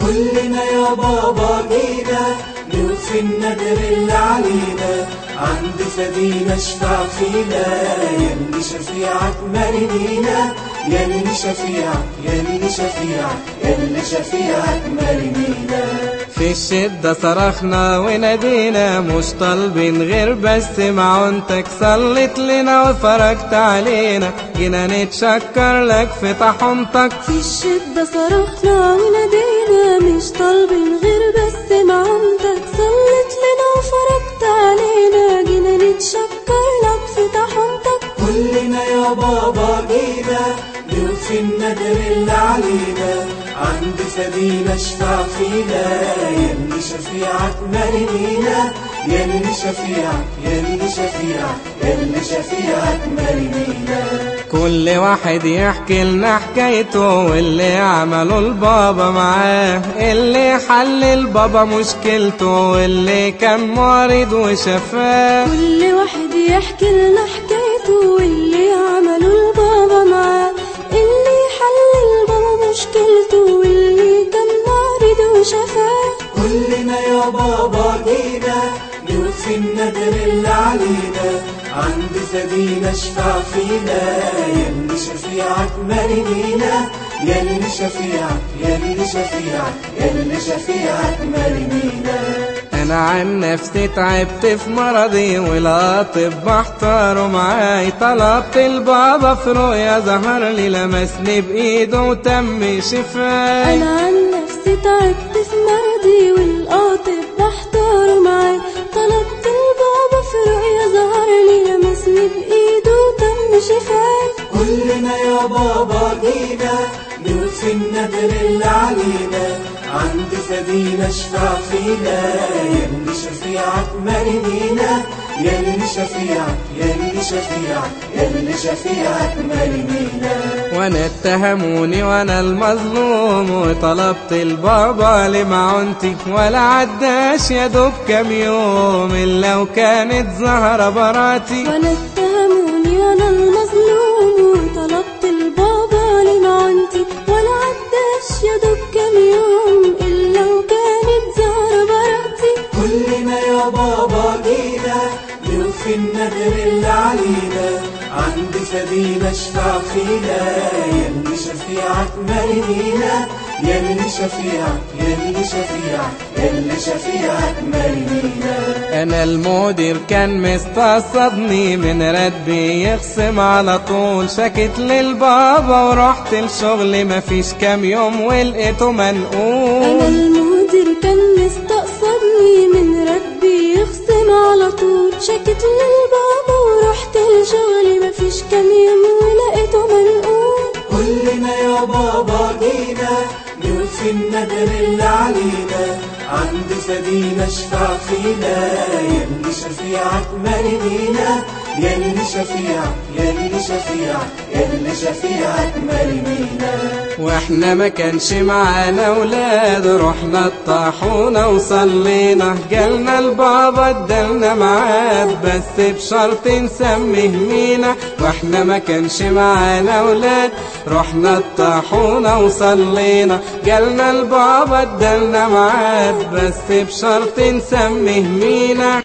كلنا يا بابا جينا نوفي النذر اللي علينا عند سدينا اشفع فينا يلي شفيعك مرنينا يلي شفيعك يلي شفيعك يلي شفيعك مرنينا في الشدة صرخنا ونادينا مش طالبين غير بس معونتك صلت لنا وفرجت علينا. جينا نتشكر لك في طحنتك في الشدة صرخنا ونادينا مش طالبين غير بس معونتك صلت لنا وفرجت علينا. جينا نتشكر لك في طحنتك كلنا يا بابا جينا نوفي النذر اللي علينا. عند سدينا اشفع فينا يلي شفيعك مرنينا. يلي شفيعك يلي شفيعك يلي شفيعك مرنينا. كل واحد يحكي لنا حكايته واللي عمله البابا معاه. اللي حل البابا مشكلته واللي كان مريض وشفاه. كل واحد يحكي لنا حكايته واللي عمله البابا معاه. نوفي النذر اللي علينا عند سدينا اشفع فينا يلي شفيعك مرنينا يلي شفيعك يلي شفيعك يلي شفيعك مرنينا أنا عن نفسي تعبت في مرضي والاطب محتار معاي. طلبت البابا في رؤيا ظهر لي لمسني بايده وتم شفاي. أنا عن نفسي تعبت في مرضي والقاطب بابا جينا نوفي النذر اللي علينا عند سدينا اشفع فينا يلي شفيعك مرنينا يلي شفيعك يلي شفيعك يلي شفيعك مرنينا. وأنا اتهموني وأنا المظلوم وطلبت البابا لمعونتي ولا عداش يا دوب كام يوم إلا وكانت زهرة براتي. وأنا اتهموني وأنا النذر اللي علينا عند سدينا اشفع فينا يلي شفيعك مرنينا يلي شفيعك يلي شفيعك يلي شفيعك مرنينا أنا المدير كان مستصدني من راتبي يخصم على طول. شكت للبابا ورحت الشغل مفيش كام يوم ولقيته أنا منقول المدير كان راتبي يخصم على طول. شكت للبابا ورحت الشغل مفيش كام يوم ولقيته منقول. كلنا يا بابا جينا نوفي النذر اللي علينا. عند سدينا اشفع فينا يلي شفيعك مرنينا يلي شفيعك يلي شفيعك يلي شفيعك مرنينا وإحنا ما كانش معانا ولاد رحنا الطاحونة وصلينا. جالنا البابا ادالنا ميعاد بس بشرط نسميه مينا. وإحنا ما كانش معانا ولاد رحنا الطاحونة وصلينا. جالنا البابا ادالنا ميعاد بس بشرط نسميه مينا.